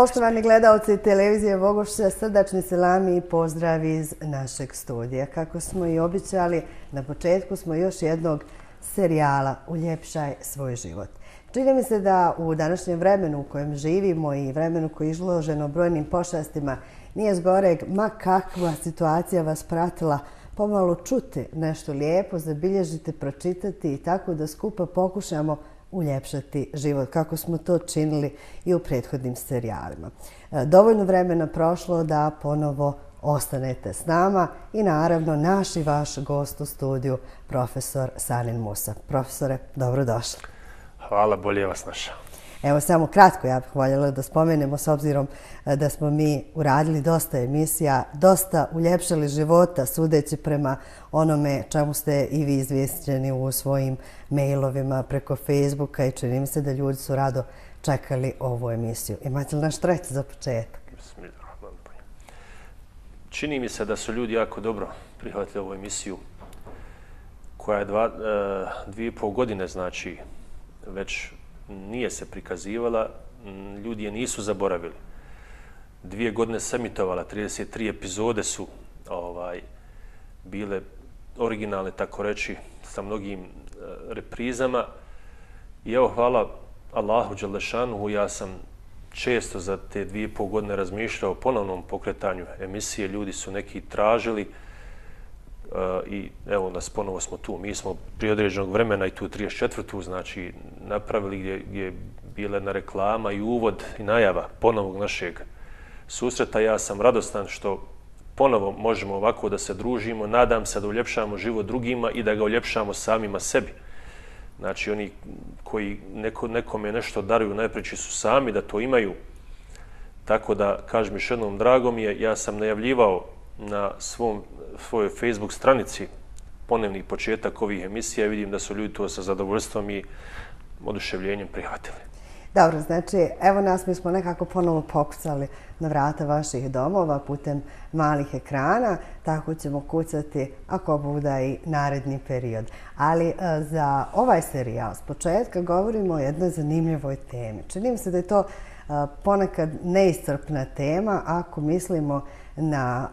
Poštovani gledalci televizije Vogošća, srdačni selami i pozdrav iz našeg studija. Kako smo i običali, na početku smo još jednog serijala Uljepšaj svoj život. Čini mi se da u današnjem vremenu u kojem živimo i vremenu koji je izloženo brojnim pošastima nije zgoreg ma kakva situacija vas pratila pomalo čute nešto lijepo, zabilježite, pročitati i tako da skupa pokušamo uljepšati život, kako smo to činili i u prethodnim serijalima. E, dovoljno vremena prošlo da ponovo ostanete s nama i naravno naš i vaš gost u studiju, profesor Sanin Musa. Profesore, dobrodošli. Hvala, bolje vas našao. Evo samo kratko ja bih voljela da spomenemo s obzirom eh, da smo mi uradili dosta emisija, dosta uljepšali života sudeći prema onome čemu ste i vi izvjestljeni u svojim mailovima preko Facebooka i čini mi se da ljudi su rado čekali ovu emisiju. Imate li naš trec za početak? Čini mi se da su ljudi jako dobro prihvatili ovu emisiju koja je dva, e, dvije i pol godine, znači već nije se prikazivala, ljudi je nisu zaboravili. Dvije godine samitovala, 33 epizode su ovaj bile originalne, tako reći, sa mnogim e, reprizama. I evo, hvala Allahu Đalešanuhu, ja sam često za te dvije i pol godine razmišljao o ponovnom pokretanju emisije. Ljudi su neki tražili, i evo nas ponovo smo tu. Mi smo pri određenog vremena i tu 34. znači napravili gdje, gdje je bila jedna reklama i uvod i najava ponovog našeg susreta. Ja sam radostan što ponovo možemo ovako da se družimo. Nadam se da uljepšamo život drugima i da ga uljepšamo samima sebi. Znači oni koji neko, nekome nešto daruju najpreći su sami da to imaju. Tako da, kažem još jednom, dragom je, ja sam najavljivao na svom, svojoj Facebook stranici ponevni početak ovih emisija vidim da su ljudi to sa zadovoljstvom i oduševljenjem prihvatili. Dobro, znači, evo nas mi smo nekako ponovo pokucali na vrata vaših domova putem malih ekrana, tako ćemo kucati ako bude i naredni period. Ali e, za ovaj serijal s početka govorimo o jednoj zanimljivoj temi. Čini mi se da je to ponekad neiscrpna tema ako mislimo na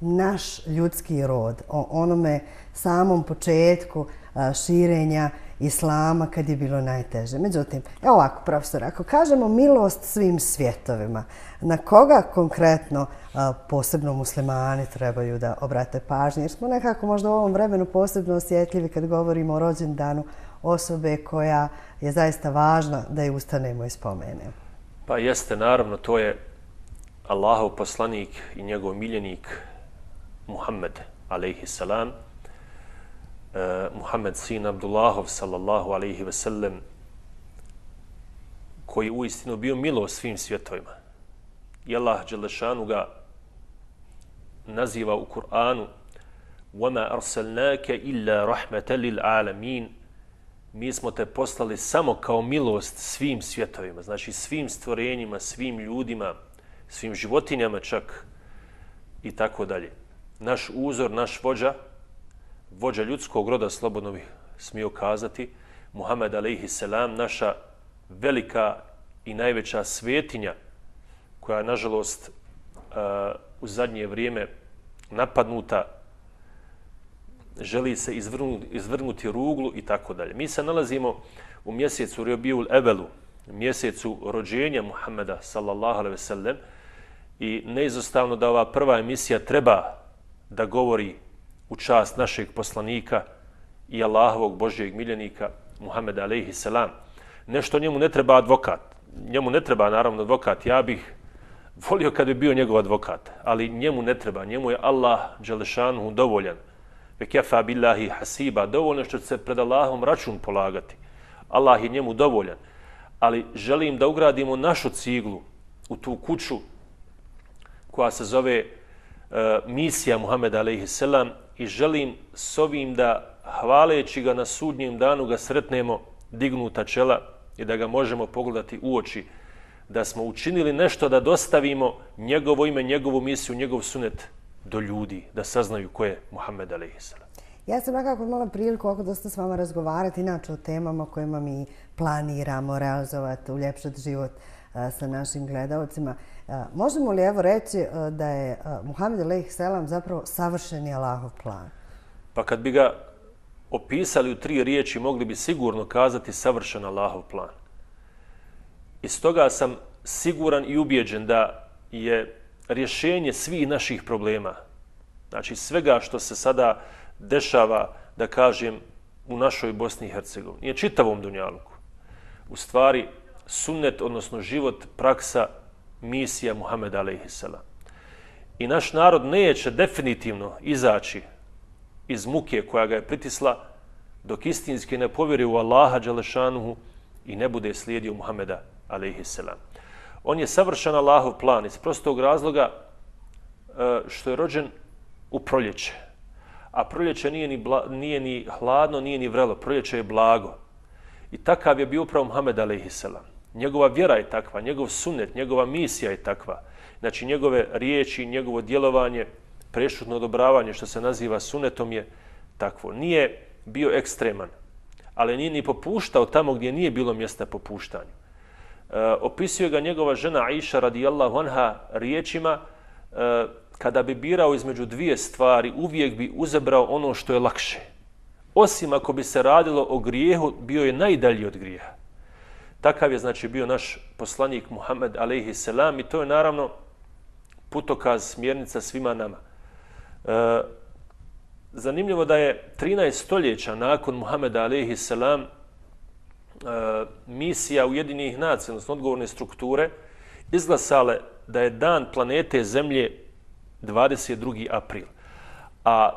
naš ljudski rod, o onome samom početku širenja islama kad je bilo najteže. Međutim, evo ovako, profesor, ako kažemo milost svim svjetovima, na koga konkretno posebno muslimani trebaju da obrate pažnje? Jer smo nekako možda u ovom vremenu posebno osjetljivi kad govorimo o rođendanu osobe koja je zaista važna da je ustanemo i spomenemo. Pa jeste, naravno, to je Allahov poslanik i njegov miljenik Muhammed alejhi salam uh, Muhammed sin Abdullahov sallallahu alejhi ve sellem koji u istinu bio milo svim svjetovima. I Allah dželešanu ga naziva u Kur'anu وَمَا أَرْسَلْنَاكَ إِلَّا رَحْمَةً لِلْعَالَمِينَ Mi smo te poslali samo kao milost svim svjetovima, znači svim stvorenjima, svim ljudima, svim životinjama čak i tako dalje. Naš uzor, naš vođa, vođa ljudskog roda, slobodno bih smio kazati, Muhammed alaihi selam, naša velika i najveća svetinja, koja je, nažalost, u zadnje vrijeme napadnuta, želi se izvrnuti, izvrnuti ruglu i tako dalje. Mi se nalazimo u mjesecu Riobiul Ebelu, mjesecu rođenja Muhammeda, sallallahu alaihi ve sellem, i neizostavno da ova prva emisija treba da govori u čast našeg poslanika i Allahovog Božjeg miljenika Muhammeda alaihi salam. Nešto njemu ne treba advokat. Njemu ne treba naravno advokat. Ja bih volio kad bi bio njegov advokat, ali njemu ne treba. Njemu je Allah Đelešanu dovoljan. Ve kefa billahi hasiba. Dovoljno što će se pred Allahom račun polagati. Allah je njemu dovoljan. Ali želim da ugradimo našu ciglu u tu kuću koja se zove e, misija Muhammeda a.s. i želim s ovim da hvaleći ga na sudnjem danu ga sretnemo dignuta čela i da ga možemo pogledati u oči da smo učinili nešto da dostavimo njegovo ime, njegovu misiju, njegov sunet do ljudi, da saznaju ko je Muhammed a.s. Ja sam nekako imala priliku oko dosta s vama razgovarati, inače o temama kojima mi planiramo realizovati, uljepšati život sa našim gledalcima. Možemo li evo reći da je Muhammed Selam zapravo savršeni Allahov plan? Pa kad bi ga opisali u tri riječi, mogli bi sigurno kazati savršen Allahov plan. I stoga sam siguran i ubjeđen da je rješenje svih naših problema, znači svega što se sada dešava, da kažem, u našoj Bosni i Hercegovini, je čitavom Dunjaluku. U stvari, sunnet, odnosno život, praksa, misija Muhammeda a.s. I naš narod neće definitivno izaći iz muke koja ga je pritisla dok istinski ne povjeri u Allaha Đalešanuhu i ne bude slijedio Muhammeda a.s. On je savršen Allahov plan iz prostog razloga e, što je rođen u proljeće. A proljeće nije ni, bla, nije ni hladno, nije ni vrelo. Proljeće je blago. I takav je bio upravo Muhammed a.s. Njegova vjera je takva, njegov sunet, njegova misija je takva. Znači njegove riječi, njegovo djelovanje, prešutno odobravanje što se naziva sunetom je takvo. Nije bio ekstreman, ali nije ni popuštao tamo gdje nije bilo mjesta popuštanju. Eh, opisuje ga njegova žena Aisha radijallahu anha riječima eh, kada bi birao između dvije stvari, uvijek bi uzebrao ono što je lakše. Osim ako bi se radilo o grijehu, bio je najdalji od grijeha. Takav je znači bio naš poslanik Muhammed alejhi selam i to je naravno putokaz smjernica svima nama. E, zanimljivo da je 13 stoljeća nakon Muhameda alejhi selam E, misija Ujedinjenih nacija, odnosno odgovorne strukture, izglasale da je dan planete Zemlje 22. april. A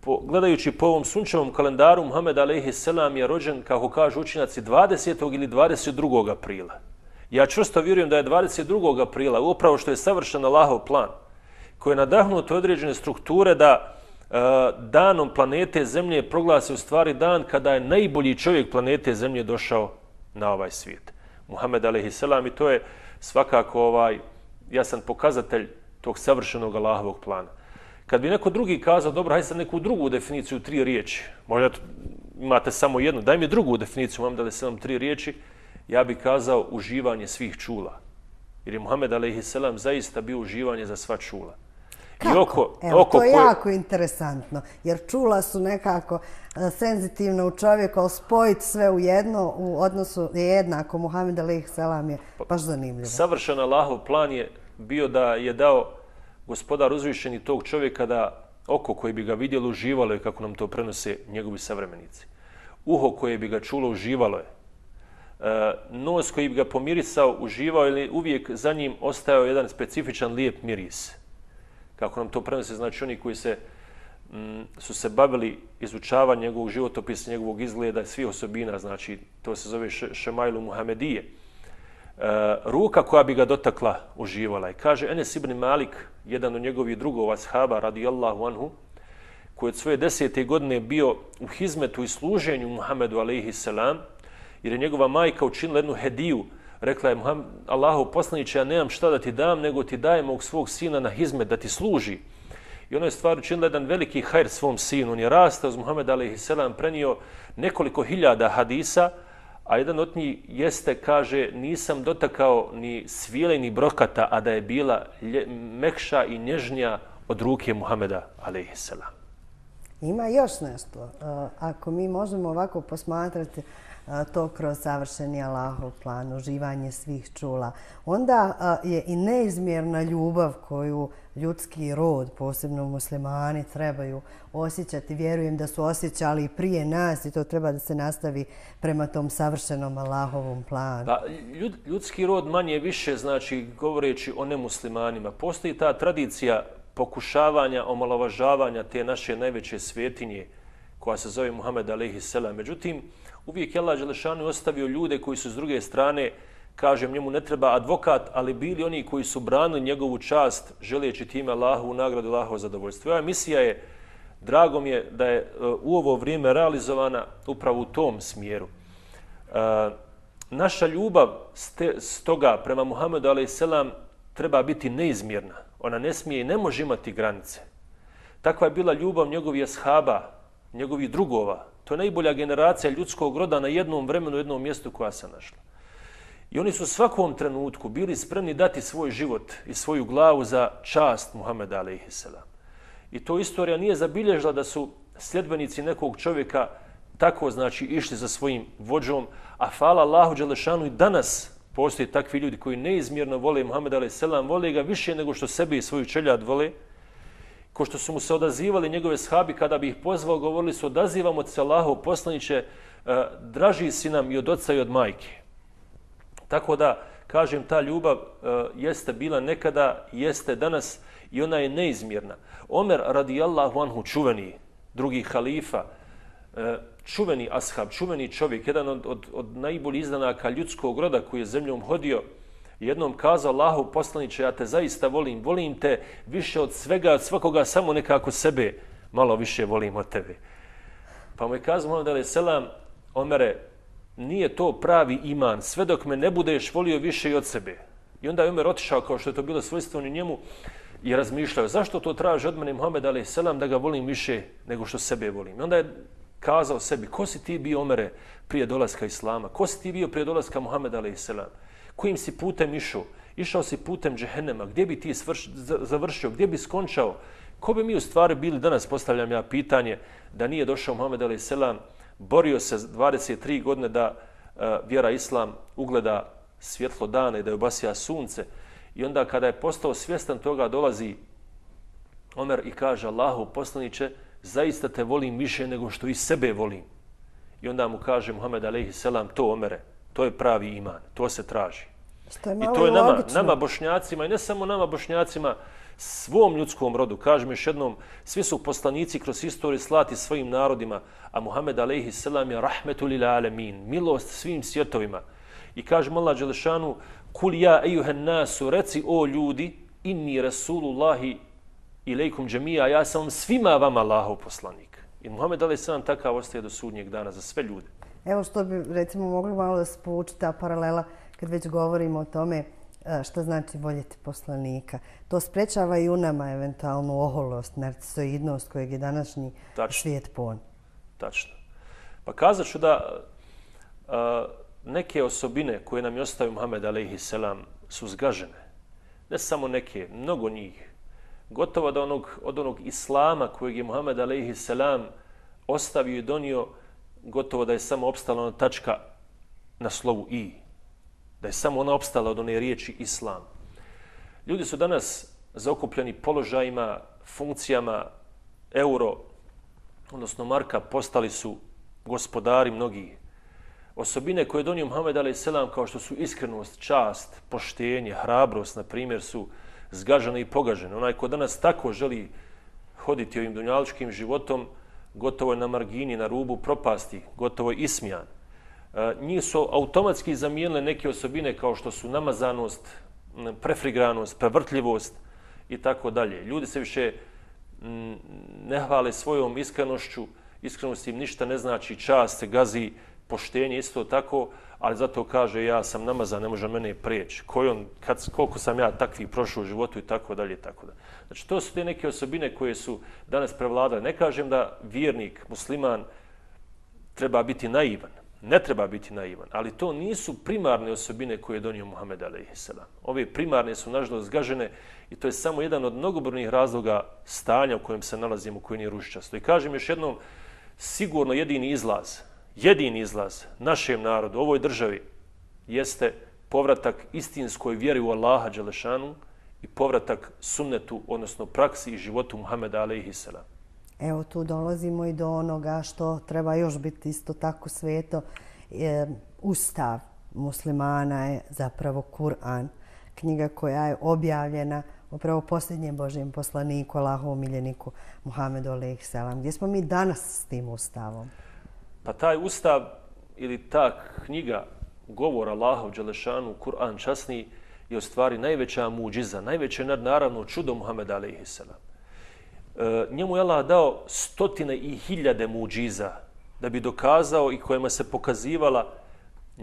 po, gledajući po ovom sunčevom kalendaru, Muhammed a.s. je rođen, kako kažu učinjaci, 20. ili 22. aprila. Ja čvrsto vjerujem da je 22. aprila, upravo što je savršen Allahov plan, koji je nadahnut određene strukture da Eh, danom planete Zemlje proglasi u stvari dan kada je najbolji čovjek planete Zemlje došao na ovaj svijet. Muhammed a.s. i to je svakako ovaj, jasan pokazatelj tog savršenog Allahovog plana. Kad bi neko drugi kazao, dobro, hajde sad neku drugu definiciju, tri riječi, možda imate samo jednu, daj mi drugu definiciju, Muhammed da tri riječi, ja bih kazao uživanje svih čula. Jer je Muhammed a.s. zaista bio uživanje za sva čula. Kako? I oko, Evo, oko to je koje... jako interesantno, jer čula su nekako e, senzitivno u čovjeku, ali spojiti sve u jedno u odnosu je jednako. Muhammed a.s. je pa, baš zanimljivo. Savršen Allahov plan je bio da je dao gospodar uzvišeni tog čovjeka da oko koje bi ga vidjelo uživalo je kako nam to prenose njegovi savremenici. Uho koje bi ga čulo uživalo je. E, nos koji bi ga pomirisao uživao ili uvijek za njim ostao jedan specifičan lijep miris. Kako nam to prenose, znači oni koji se m, su se bavili izučavanjem njegovog životopisa, njegovog izgleda, svih osobina, znači to se zove Šemajlu Muhamedije. E, ruka koja bi ga dotakla uživala. I kaže Enes ibn Malik, jedan od njegovih drugova sahaba, radijallahu anhu, koji od svoje desete godine bio u hizmetu i služenju Muhammedu alaihi selam, jer je njegova majka učinila jednu hediju, rekla je Allahu poslaniće, ja nemam šta da ti dam, nego ti dajem ovog svog sina na hizmet da ti služi. I ono je stvar učinila jedan veliki hajr svom sinu. On je rastao uz Muhammed a.s. prenio nekoliko hiljada hadisa, A jedan od njih jeste, kaže, nisam dotakao ni svile ni brokata, a da je bila lje, mekša i nježnija od ruke Muhameda, a.s. Ima još nešto. Ako mi možemo ovako posmatrati to kroz savršeni Allahov plan, uživanje svih čula, onda je i neizmjerna ljubav koju ljudski rod, posebno muslimani, trebaju osjećati. Vjerujem da su osjećali prije nas i to treba da se nastavi prema tom savršenom Allahovom planu. Pa, ljud, ljudski rod manje više, znači, govoreći o nemuslimanima, postoji ta tradicija pokušavanja, omalovažavanja te naše najveće svetinje koja se zove Muhammed a.s. Međutim, uvijek je Allah Đelešanu ostavio ljude koji su s druge strane kažem, njemu ne treba advokat, ali bili oni koji su branili njegovu čast, želijeći time Allahu u nagradu Allahu zadovoljstvo. Ova misija je, drago mi je da je e, u ovo vrijeme realizovana upravo u tom smjeru. E, naša ljubav stoga prema Muhammedu a.s. treba biti neizmjerna. Ona ne smije i ne može imati granice. Takva je bila ljubav njegovih ashaba, njegovih drugova. To je najbolja generacija ljudskog roda na jednom vremenu, jednom mjestu koja se našla. I oni su svakom trenutku bili spremni dati svoj život i svoju glavu za čast Muhammeda a.s. I to istorija nije zabilježila da su sljedbenici nekog čovjeka tako znači išli za svojim vođom, a fala Allahu Đelešanu i danas postoje takvi ljudi koji neizmjerno vole Muhammed a.s. vole ga više nego što sebe i svoju čeljad vole, ko što su mu se odazivali njegove shabi kada bi ih pozvao, govorili su odazivamo se Allahu poslaniće, e, draži si nam i od oca i od majke. Tako da, kažem, ta ljubav e, jeste bila nekada, jeste danas i ona je neizmjerna. Omer radijallahu anhu čuveni, drugi halifa, e, čuveni ashab, čuveni čovjek, jedan od, od, od najboljih izdanaka ljudskog roda koji je zemljom hodio, jednom kazao Allahu poslaniče, ja te zaista volim, volim te više od svega, od svakoga, samo nekako sebe malo više volim od tebe. Pa mu je kazao, da je selam, Omere, nije to pravi iman, sve dok me ne budeš volio više i od sebe. I onda je Omer otišao kao što je to bilo svojstveno njemu i razmišljao zašto to traži od mene Muhammed Ali Selam da ga volim više nego što sebe volim. I onda je kazao sebi, ko si ti bio Omere prije dolaska Islama? Ko si ti bio prije dolaska Muhammed Ali Selam? Kojim si putem išao? Išao si putem džehennema? Gdje bi ti svrš, završio? Gdje bi skončao? Ko bi mi u stvari bili danas, postavljam ja pitanje, da nije došao Muhammed a.s. Borio se 23 godine da uh, vjera islam ugleda svjetlo dana i da je obasija sunce. I onda kada je postao svjestan toga, dolazi Omer i kaže Allahu poslaniće, zaista te volim više nego što i sebe volim. I onda mu kaže Muhammed a.s. to Omere, to je pravi iman, to se traži. Što je I to je nama, nama bošnjacima i ne samo nama bošnjacima, svom ljudskom rodu. Kažem još jednom, svi su poslanici kroz istoriju slati svojim narodima, a Muhammed alaihi selam je rahmetu lila alemin, milost svim svjetovima. I kaže Allah Đelešanu, kul ja ejuhen nasu, reci o ljudi, inni rasulullahi ilaikum džemija, ja sam svima vama Allahov poslanik. I Muhammed alaihi selam takav ostaje do sudnjeg dana za sve ljude. Evo što bi recimo mogli malo da se povuči ta paralela kad već govorimo o tome šta znači voljeti poslanika. To sprečava i u nama eventualnu oholost, narcisoidnost kojeg je današnji Tačno. svijet pon. Tačno. Pa kazat ću da a, neke osobine koje nam je ostavio Muhammed a.s. su zgažene. Ne samo neke, mnogo njih. Gotovo da onog, od onog islama kojeg je Muhammed a.s. ostavio i donio, gotovo da je samo opstala ona tačka na slovu i da je samo ona opstala od one riječi islam. Ljudi su danas zaokupljeni položajima, funkcijama, euro, odnosno marka, postali su gospodari mnogi. Osobine koje je donio Muhammed a.s. kao što su iskrenost, čast, poštenje, hrabrost, na primjer, su zgažene i pogažene. Onaj ko danas tako želi hoditi ovim dunjaličkim životom, gotovo je na margini, na rubu propasti, gotovo je ismijan. E, njih su automatski zamijenile neke osobine kao što su namazanost, prefrigranost, prevrtljivost i tako dalje. Ljudi se više ne hvale svojom iskrenošću, iskrenost im ništa ne znači, čast se gazi, poštenje isto tako, ali zato kaže ja sam namazan, ne može mene preći. on, kad, koliko sam ja takvih prošao u životu i tako dalje i tako dalje. Znači to su te neke osobine koje su danas prevladale. Ne kažem da vjernik, musliman, treba biti naivan ne treba biti naivan, ali to nisu primarne osobine koje je donio Muhammed a.s. Ove primarne su nažalost zgažene i to je samo jedan od mnogobrnih razloga stanja u kojem se nalazimo, koji nije rušičasto. I kažem još jednom, sigurno jedini izlaz, jedini izlaz našem narodu, ovoj državi, jeste povratak istinskoj vjeri u Allaha Đelešanu i povratak sunnetu, odnosno praksi i životu Muhammeda a.s. Evo tu dolazimo i do onoga što treba još biti isto tako sveto. E, ustav muslimana je zapravo Kur'an, knjiga koja je objavljena upravo posljednjem Božijem poslaniku, Allahovom miljeniku Muhammedu a.s. Gdje smo mi danas s tim ustavom? Pa taj ustav ili ta knjiga govor Allahov Đelešanu, Kur'an časni, je u stvari najveća muđiza, najveće naravno čudo Muhammeda a.s. E, njemu je Allah dao stotine i hiljade muđiza da bi dokazao i kojima se pokazivala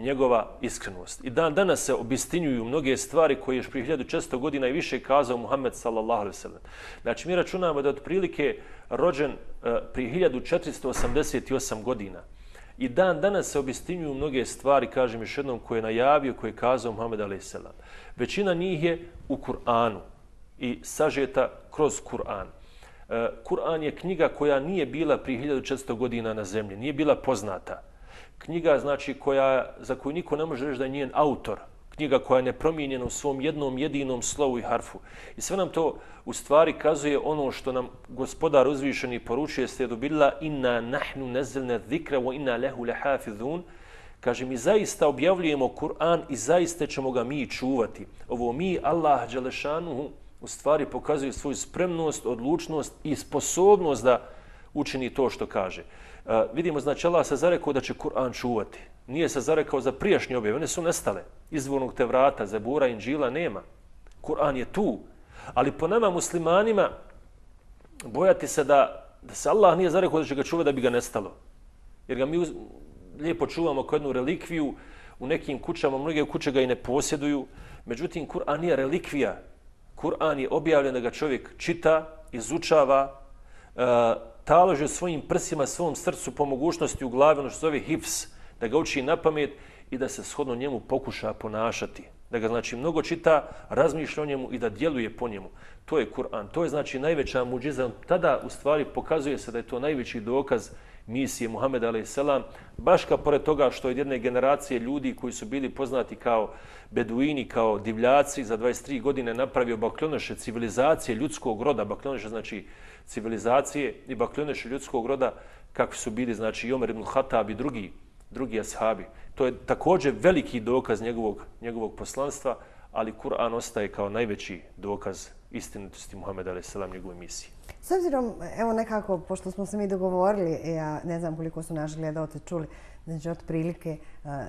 njegova iskrenost. I dan danas se obistinjuju mnoge stvari koje je prije 1600 godina i više kazao Muhammed sallallahu alaihi sallam. Znači mi računamo da je otprilike rođen uh, prije 1488 godina I dan danas se obistinjuju mnoge stvari, kažem još jednom, koje je najavio, koje je kazao Muhammed a.s. Većina njih je u Kur'anu i sažeta kroz Kur'an. Eh, Kur'an je knjiga koja nije bila prije 1400 godina na zemlji, nije bila poznata. Knjiga znači koja, za koju niko ne može reći da je njen autor, knjiga koja je nepromijenjena u svom jednom jedinom slovu i harfu. I sve nam to u stvari kazuje ono što nam gospodar uzvišeni poručuje ste dobila inna nahnu nezilne dhikra wa inna lehu lehafidhun. Kaže, mi zaista objavljujemo Kur'an i zaista ćemo ga mi čuvati. Ovo mi, Allah, Đalešanuhu, u stvari pokazuje svoju spremnost, odlučnost i sposobnost da učini to što kaže. Vidimo, znači, Allah se zarekao da će Kur'an čuvati. Nije se zarekao za prijašnje objave, one su nestale. Izvornog te vrata, Zabura, Inđila nema. Kur'an je tu. Ali po nama muslimanima bojati se da, da se Allah nije zarekao da će ga čuvati da bi ga nestalo. Jer ga mi uz, lijepo čuvamo kao jednu relikviju u nekim kućama, mnoge kuće ga i ne posjeduju. Međutim, Kur'an nije relikvija. Kur'an je objavljen da ga čovjek čita, izučava, E, talože svojim prsima, svom srcu po mogućnosti u glavi, ono što zove hifs, da ga uči na pamet i da se shodno njemu pokuša ponašati. Da ga znači mnogo čita, razmišlja o njemu i da djeluje po njemu. To je Kur'an. To je znači najveća muđiza. Tada u stvari pokazuje se da je to najveći dokaz misije Muhameda a.s. Baš kao pored toga što je jedne generacije ljudi koji su bili poznati kao beduini, kao divljaci, za 23 godine napravio bakljoneše civilizacije ljudskog roda. Bakljoneše znači civilizacije i bakljoneše ljudskog roda kako su bili znači i Omer ibn Khattab i drugi drugi ashabi. To je također veliki dokaz njegovog, njegovog poslanstva, ali Kur'an ostaje kao najveći dokaz istinitosti Muhammeda a.s. njegove misije. S obzirom, evo nekako, pošto smo se mi dogovorili, e, ja ne znam koliko su naši gledalci čuli, znači od prilike e,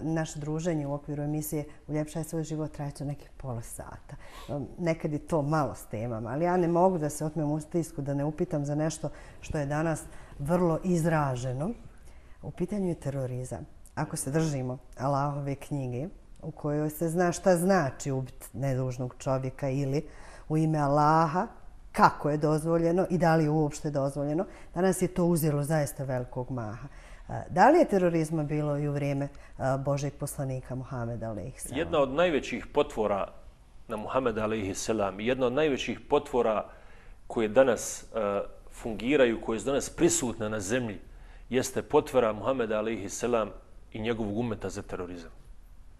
naše druženje u okviru emisije Uljepšaj svoj život trajeće nekih pola sata. E, nekad je to malo s temama, ali ja ne mogu da se otmem u stisku, da ne upitam za nešto što je danas vrlo izraženo. U pitanju je terorizam. Ako se držimo Allahove knjige u kojoj se zna šta znači ubiti nedužnog čovjeka ili u ime Allaha, kako je dozvoljeno i da li je uopšte dozvoljeno, danas je to uzelo zaista velikog maha. E, da li je terorizma bilo i u vrijeme e, Božeg poslanika Muhameda a.s. Jedna od najvećih potvora na Muhameda a.s. i jedna od najvećih potvora koje danas e, fungiraju, koje su danas prisutne na zemlji, jeste potvora Muhameda a.s. i njegovog umeta za terorizam.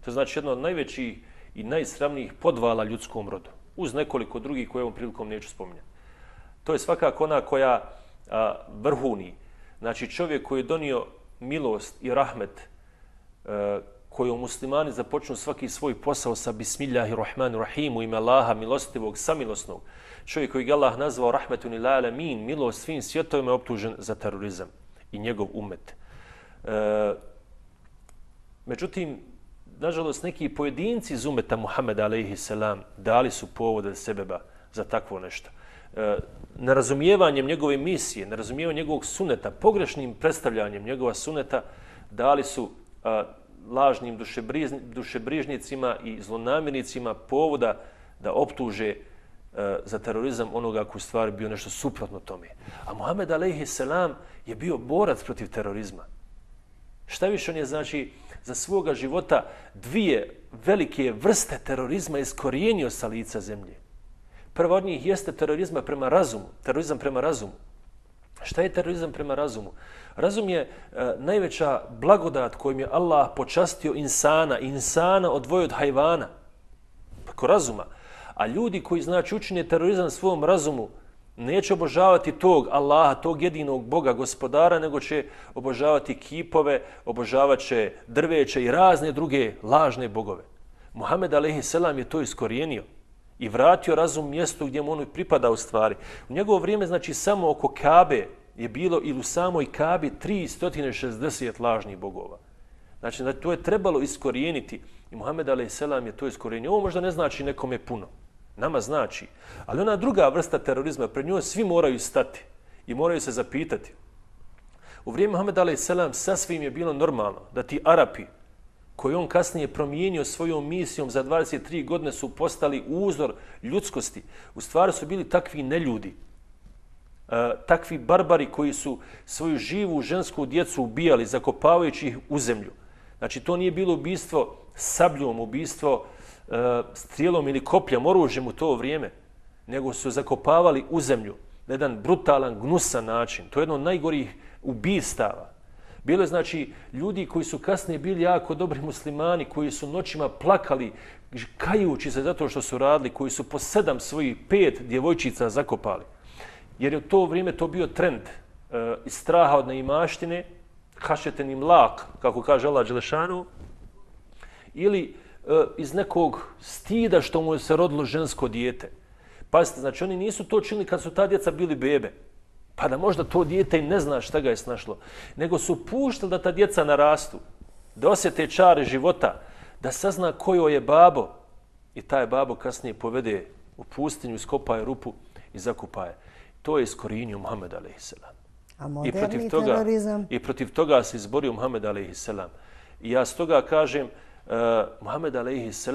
To znači jedno od najvećih i najsramnijih podvala ljudskom rodu. Uz nekoliko drugih koje ovom prilikom neću spominjati. To je svakako ona koja a, vrhuni. Znači čovjek koji je donio milost i rahmet e, a, koju muslimani započnu svaki svoj posao sa Bismillahirrahmanirrahim ime Allaha milostivog, samilosnog. Čovjek koji ga Allah nazvao rahmetun ila alamin, milost svim svjetovima je optužen za terorizam i njegov umet. E, međutim, nažalost, neki pojedinci iz umeta Muhammeda a.s. dali su povode sebeba za takvo nešto. E, nerazumijevanjem njegove misije, nerazumijevanjem njegovog suneta, pogrešnim predstavljanjem njegova suneta, dali su a, lažnim dušebrižnicima i zlonamirnicima povoda da optuže E, za terorizam onoga koji stvari bio nešto suprotno tome. A Muhammed a.s. je bio borac protiv terorizma. Šta više on je znači za svoga života dvije velike vrste terorizma iskorijenio sa lica zemlje. Prva od njih jeste terorizma prema razumu, terorizam prema razumu. Šta je terorizam prema razumu? Razum je e, najveća blagodat kojim je Allah počastio insana, insana odvojio od hajvana. Preko razuma. A ljudi koji znači učine terorizam svom razumu, neće obožavati tog Allaha, tog jedinog Boga, gospodara, nego će obožavati kipove, obožavat će drveće i razne druge lažne bogove. Muhammed a.s. je to iskorijenio i vratio razum mjestu gdje mu ono pripada u stvari. U njegovo vrijeme, znači, samo oko Kabe je bilo ili u samoj Kabi 360 lažnih bogova. Znači, to je trebalo iskorijeniti i Muhammed a.s. je to iskorijenio. Ovo možda ne znači nekome puno. Nama znači. Ali ona druga vrsta terorizma, pred njoj svi moraju stati i moraju se zapitati. U vrijeme Muhammed a.s. sasvim je bilo normalno da ti Arapi, koji on kasnije promijenio svojom misijom za 23 godine, su postali uzor ljudskosti. U stvari su bili takvi neljudi. E, takvi barbari koji su svoju živu žensku djecu ubijali, zakopavajući ih u zemlju. Znači, to nije bilo ubistvo sabljom, ubistvo uh, E, strijelom ili kopljem, oružjem u to vrijeme, nego su zakopavali u zemlju na jedan brutalan, gnusan način. To je jedno od najgorih ubistava. Bilo je, znači, ljudi koji su kasnije bili jako dobri muslimani, koji su noćima plakali, kajući se zato što su radili, koji su po sedam svojih pet djevojčica zakopali. Jer je u to vrijeme to bio trend uh, iz straha od neimaštine, hašeten im lak, kako kaže Allah Đelešanu, ili iz nekog stida što mu je se rodilo žensko dijete. Pazite, znači oni nisu to činili kad su ta djeca bili bebe, pa da možda to dijete i ne zna šta ga je snašlo, nego su puštali da ta djeca narastu, da osjete čare života, da sazna kojo je babo i taj babo kasnije povede u pustinju, iskopaje rupu i zakupaje. To je iskorinio Muhammed a.s. A I toga, terorizam? I protiv toga se izborio Muhammed a.s. I ja s toga kažem, uh, Muhammed a.s.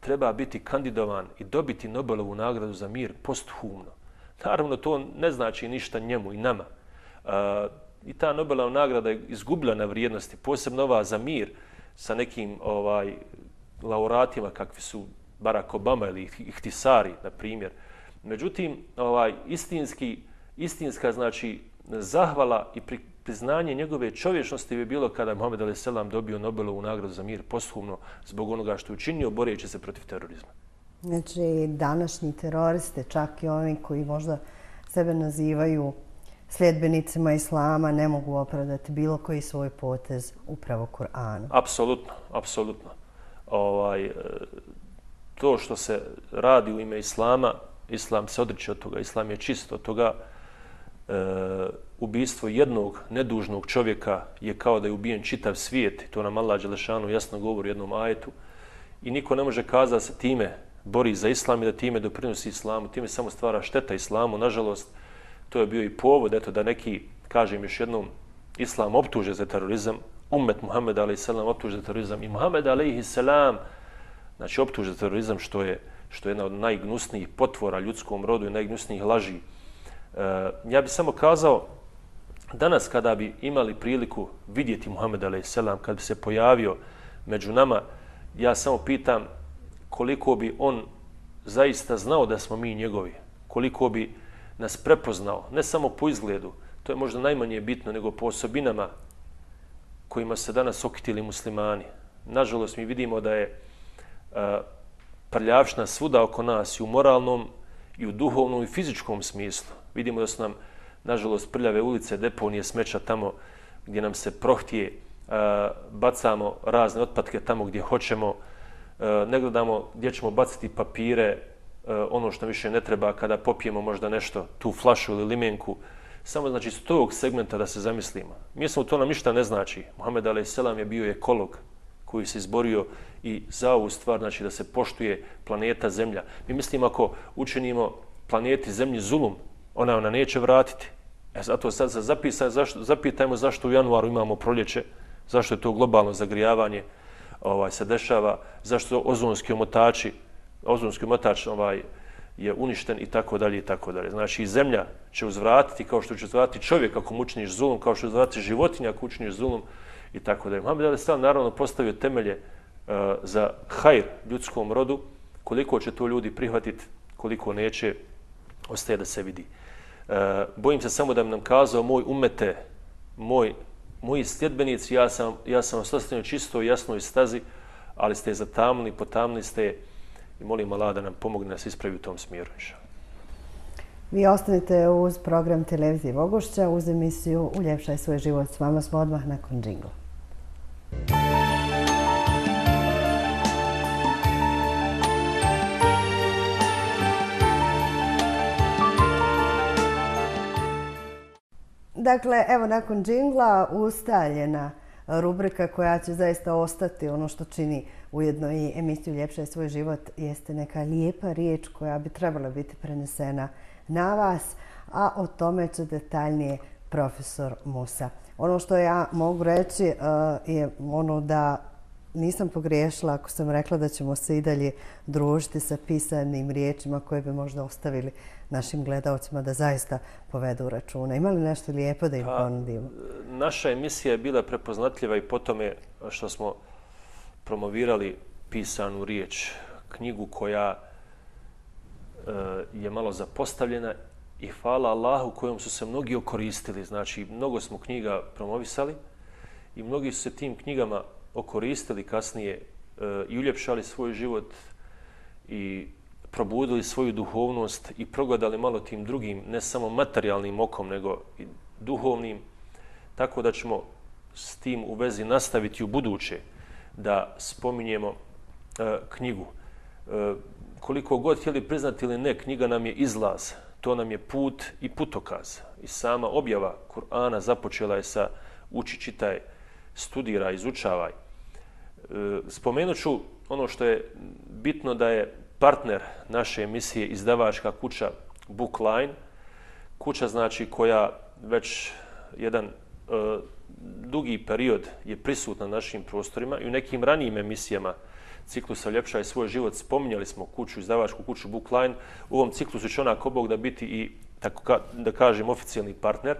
treba biti kandidovan i dobiti Nobelovu nagradu za mir posthumno. Naravno, to ne znači ništa njemu i nama. Uh, I ta Nobelova nagrada je izgubila na vrijednosti, posebno ova za mir sa nekim ovaj laureatima kakvi su Barack Obama ili Ihtisari, na primjer. Međutim, ovaj istinski, istinska znači zahvala i pri, priznanje njegove čovječnosti bi bilo kada Muhammed Ali Selam dobio Nobelovu nagradu za mir posthumno zbog onoga što je učinio boreći se protiv terorizma. Znači, današnji teroriste, čak i oni koji možda sebe nazivaju sljedbenicima Islama, ne mogu opravdati bilo koji svoj potez upravo Kur'anu. Apsolutno, apsolutno. Ovaj, e, to što se radi u ime Islama, Islam se odriče od toga, Islam je čist od toga. E, ubijstvo jednog nedužnog čovjeka je kao da je ubijen čitav svijet. To nam Allah Đelešanu jasno govori u jednom ajetu. I niko ne može kazati da se time bori za Islam i da time doprinosi Islamu. Time samo stvara šteta Islamu. Nažalost, to je bio i povod eto, da neki, kažem još jednom, Islam optuže za terorizam. Ummet Muhammed a.s. optuže za terorizam. I Muhammed a.s. znači optuže za terorizam što je što je jedna od najgnusnijih potvora ljudskom rodu i najgnusnijih laži. E, ja bih samo kazao, danas kada bi imali priliku vidjeti Muhammed a.s. kad bi se pojavio među nama, ja samo pitam koliko bi on zaista znao da smo mi njegovi, koliko bi nas prepoznao, ne samo po izgledu, to je možda najmanje bitno, nego po osobinama kojima se danas okitili muslimani. Nažalost, mi vidimo da je e, prljavšna svuda oko nas i u moralnom i u duhovnom i fizičkom smislu. Vidimo da su nam, nažalost, prljave ulice, deponije smeća tamo gdje nam se prohtije, e, bacamo razne otpadke tamo gdje hoćemo, e, ne gledamo gdje ćemo baciti papire, e, ono što više ne treba kada popijemo možda nešto, tu flašu ili limenku, samo znači s tog segmenta da se zamislimo. Mi smo to nam ništa ne znači. Muhammed A.S. je bio ekolog, koji se izborio i za ovu stvar, znači da se poštuje planeta Zemlja. Mi mislimo ako učinimo planeti Zemlji zulum, ona ona neće vratiti. E zato sad se zapisa, zašto, zapitajmo zašto u januaru imamo proljeće, zašto je to globalno zagrijavanje ovaj, se dešava, zašto ozonski omotači, ozonski omotač ovaj, je uništen i tako dalje i tako dalje. Znači i zemlja će uzvratiti kao što će uzvratiti čovjek ako mu učiniš zulum, kao što će uzvratiti životinja ako učiniš zulum, i tako dalje. je. Muhammed Ali Stan naravno postavio temelje uh, za hajr ljudskom rodu, koliko će to ljudi prihvatiti, koliko neće, ostaje da se vidi. E, bojim se samo da bi nam kazao moj umete, moj, moji sljedbenici, ja sam, ja sam ostavljeno čisto, jasno i stazi, ali ste zatamni, potamni ste i molim Allah da nam pomogne da se ispravi u tom smjeru. Vi ostanete uz program televizije Vogošća, uz emisiju Uljepšaj svoj život. S vama smo odmah nakon džingla. Dakle, evo nakon džingla ustaljena rubrika koja će zaista ostati ono što čini ujedno i emisiju Ljepša je svoj život jeste neka lijepa riječ koja bi trebala biti prenesena na vas, a o tome će detaljnije profesor Musa. Ono što ja mogu reći uh, je ono da nisam pogriješila ako sam rekla da ćemo se i dalje družiti sa pisanim riječima koje bi možda ostavili našim gledalcima da zaista povedu računa. Ima li nešto lijepo da im pa, ponudimo? Naša emisija je bila prepoznatljiva i po tome što smo promovirali pisanu riječ, knjigu koja e, je malo zapostavljena i hvala Allahu kojom su se mnogi okoristili. Znači, mnogo smo knjiga promovisali i mnogi su se tim knjigama okoristili kasnije e, i uljepšali svoj život i probudili svoju duhovnost i progledali malo tim drugim, ne samo materijalnim okom, nego i duhovnim, tako da ćemo s tim u vezi nastaviti u buduće da spominjemo e, knjigu. E, koliko god htjeli priznati ili ne, knjiga nam je izlaz, to nam je put i putokaz. I sama objava Kur'ana započela je sa uči, čitaj, studira, izučavaj. E, spomenut ću ono što je bitno da je partner naše emisije izdavačka kuća Bookline, kuća znači koja već jedan e, dugi period je prisutna na našim prostorima i u nekim ranijim emisijama ciklusa Ljepša i svoj život spominjali smo kuću, izdavačku kuću Bookline. U ovom ciklusu će ona Bog da biti i, tako ka, da kažem, oficijalni partner.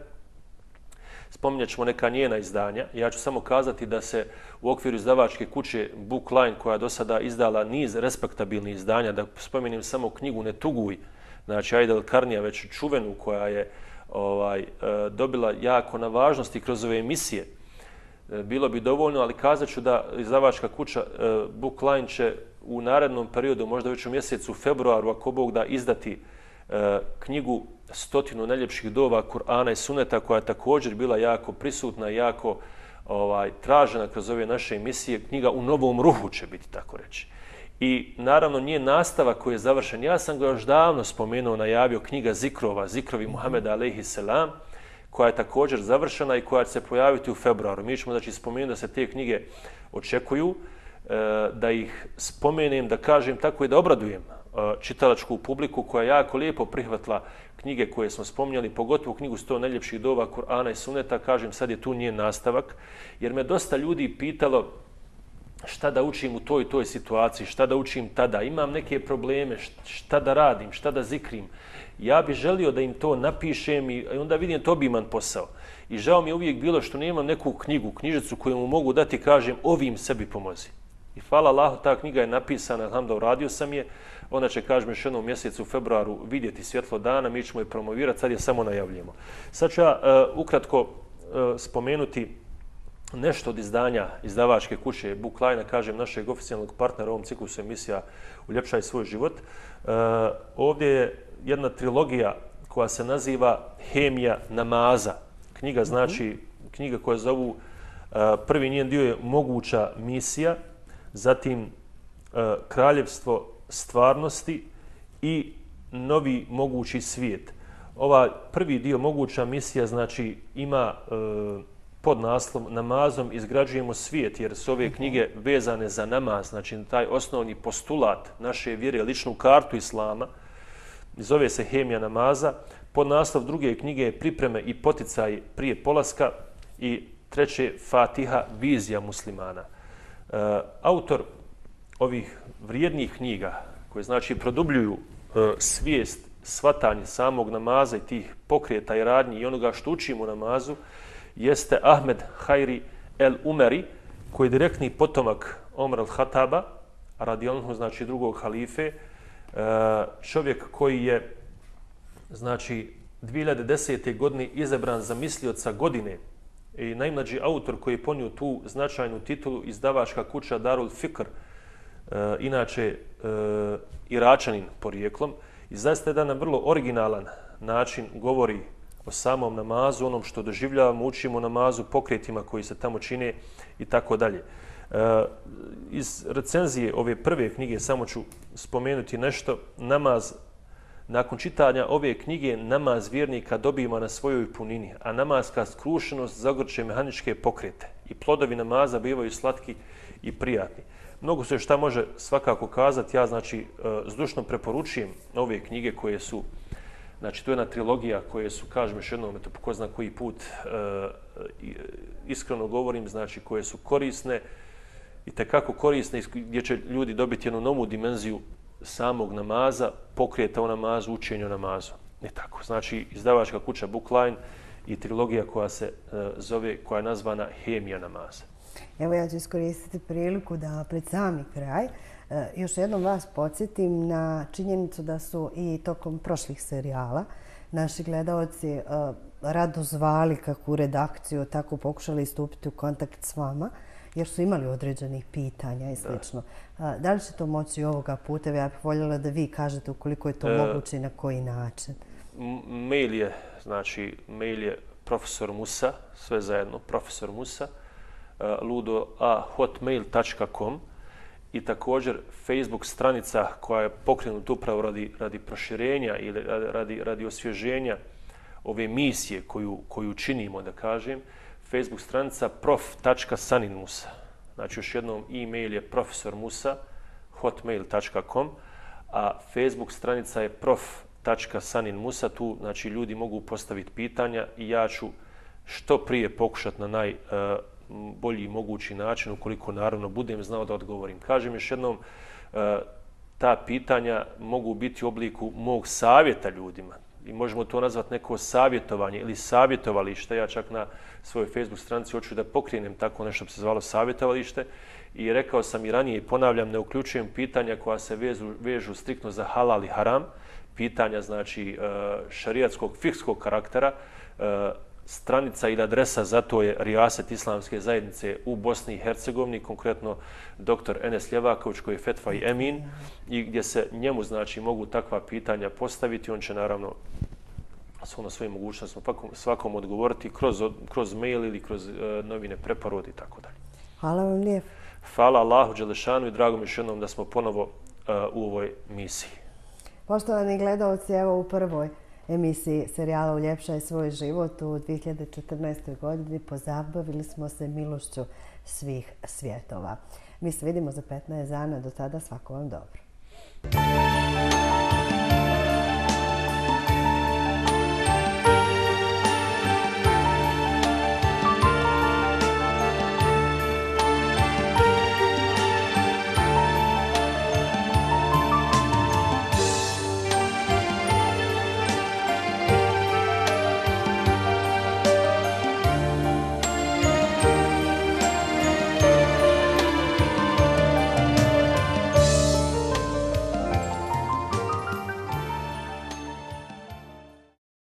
Spominjat ćemo neka njena izdanja. Ja ću samo kazati da se u okviru izdavačke kuće Bookline, koja do sada izdala niz respektabilnih izdanja, da spomenim samo knjigu Ne tuguj, znači Aydel Karnija, već čuvenu, koja je ovaj, e, dobila jako na važnosti kroz ove emisije, e, bilo bi dovoljno, ali kazat ću da izdavačka kuća e, Bookline će u narednom periodu, možda već u mjesecu februaru, ako Bog da izdati knjigu stotinu najljepših dova Kur'ana i Suneta, koja je također bila jako prisutna, jako ovaj tražena kroz ove naše emisije. Knjiga u novom ruhu će biti, tako reći. I naravno nije nastava koji je završen. Ja sam ga još davno spomenuo, najavio knjiga Zikrova, Zikrovi Muhameda alaihi selam, koja je također završena i koja će se pojaviti u februaru. Mi ćemo znači, spomenuti da se te knjige očekuju, e, da ih spomenem, da kažem tako i da obradujem e, E, čitalačku publiku koja je jako lijepo prihvatila knjige koje smo spominjali, pogotovo knjigu Sto najljepših dova Kur'ana i Suneta, kažem sad je tu njen nastavak, jer me dosta ljudi pitalo šta da učim u toj toj situaciji, šta da učim tada, imam neke probleme, šta da radim, šta da zikrim. Ja bih želio da im to napišem i onda vidim to bi imam posao. I žao mi je uvijek bilo što nemam neku knjigu, knjižicu koju mu mogu dati, kažem, ovim sebi pomozi. I hvala Allahu, ta knjiga je napisana, znam da uradio sam je, ona će, kažem, još jednom mjesecu u februaru vidjeti svjetlo dana, mi ćemo je promovirati, sad je samo najavljujemo. Sad ću ja uh, ukratko uh, spomenuti nešto od izdanja izdavačke kuće Bookline, kažem, našeg oficijalnog partnera u ovom ciklusu emisija Uljepšaj svoj život. Uh, ovdje je jedna trilogija koja se naziva Hemija namaza. Knjiga znači, -hmm. knjiga koja zovu, uh, prvi njen dio je Moguća misija, zatim e, Kraljevstvo stvarnosti i novi mogući svijet. Ova prvi dio moguća misija znači ima e, pod naslov namazom izgrađujemo svijet jer su ove knjige vezane za namaz, znači taj osnovni postulat naše vjere, ličnu kartu islama, zove se Hemija namaza. Pod naslov druge knjige je pripreme i poticaj prije polaska i treće Fatiha, vizija muslimana. Eh, autor ovih vrijednih knjiga koje znači produbljuju eh, svijest, svatanje samog namaza i tih pokreta i radnji i onoga što učimo u namazu, jeste Ahmed Hayri El Umeri, koji je direktni potomak Omar al-Hataba, radi znači drugog halife, eh, čovjek koji je znači 2010. godine izabran za mislioca godine i najmlađi autor koji je ponio tu značajnu titulu izdavačka kuća Darul Fikr, e, inače e, iračanin porijeklom i zaista jedan vrlo originalan način govori o samom namazu, onom što doživljavamo, učimo namazu, pokretima koji se tamo čine i tako dalje. E, iz recenzije ove prve knjige samo ću spomenuti nešto. Namaz, nakon čitanja ove knjige, namaz vjernika dobijemo na svojoj punini, a namazka skrušenost zagorče mehaničke pokrete i plodovi namaza bivaju slatki i prijatni. Mnogo se šta može svakako kazati. Ja znači e, zdušno preporučujem ove knjige koje su Znači, to je jedna trilogija koje su, kažem još jednom, eto, ko zna koji put, e, iskreno govorim, znači, koje su korisne i tekako korisne gdje će ljudi dobiti jednu novu dimenziju samog namaza, pokrijeta o namazu, učenju o namazu. Ne tako. Znači, izdavačka kuća Bookline i trilogija koja se uh, zove, koja je nazvana Hemija namaza. Evo ja ću iskoristiti priliku da pred sami kraj uh, još jednom vas podsjetim na činjenicu da su i tokom prošlih serijala naši gledalci uh, rado zvali kako u redakciju, tako pokušali istupiti u kontakt s vama jer su imali određenih pitanja i sl. Da. li će to moći ovoga puta? Ja bih voljela da vi kažete ukoliko je to e, moguće i na koji način. Mail je, znači, mail je profesor Musa, sve zajedno, profesor Musa, e, ludo.hotmail.com i također Facebook stranica koja je pokrenuta upravo radi, radi proširenja ili radi, radi osvježenja ove misije koju, koju činimo, da kažem, Facebook stranica prof.saninmusa. Znači, još jednom e-mail je profesormusa, hotmail.com, a Facebook stranica je prof.saninmusa. Tu, znači, ljudi mogu postaviti pitanja i ja ću što prije pokušati na najbolji e, uh, mogući način, ukoliko naravno budem znao da odgovorim. Kažem još jednom, uh, ta pitanja mogu biti u obliku mog savjeta ljudima i možemo to nazvati neko savjetovanje ili savjetovalište. Ja čak na svojoj Facebook stranici hoću da pokrenem tako nešto bi se zvalo savjetovalište. I rekao sam i ranije i ponavljam, ne uključujem pitanja koja se vežu, vežu striktno za halal i haram, pitanja znači e, šarijatskog fikskog karaktera, e, stranica ili adresa za to je Rijaset Islamske zajednice u Bosni i Hercegovini, konkretno dr. Enes Ljevaković koji je Fetva i Emin i gdje se njemu znači mogu takva pitanja postaviti. On će naravno na svoje mogućnosti svakom, svakom odgovoriti kroz, kroz mail ili kroz uh, novine preporod i tako dalje. Hvala vam lijep. Hvala Allahu Đelešanu i drago mi još jednom da smo ponovo uh, u ovoj misiji. Poštovani gledalci, evo u prvoj emisiji serijala Uljepšaj svoj život u 2014. godini pozabavili smo se milošću svih svjetova. Mi se vidimo za 15 dana, do tada svako vam dobro.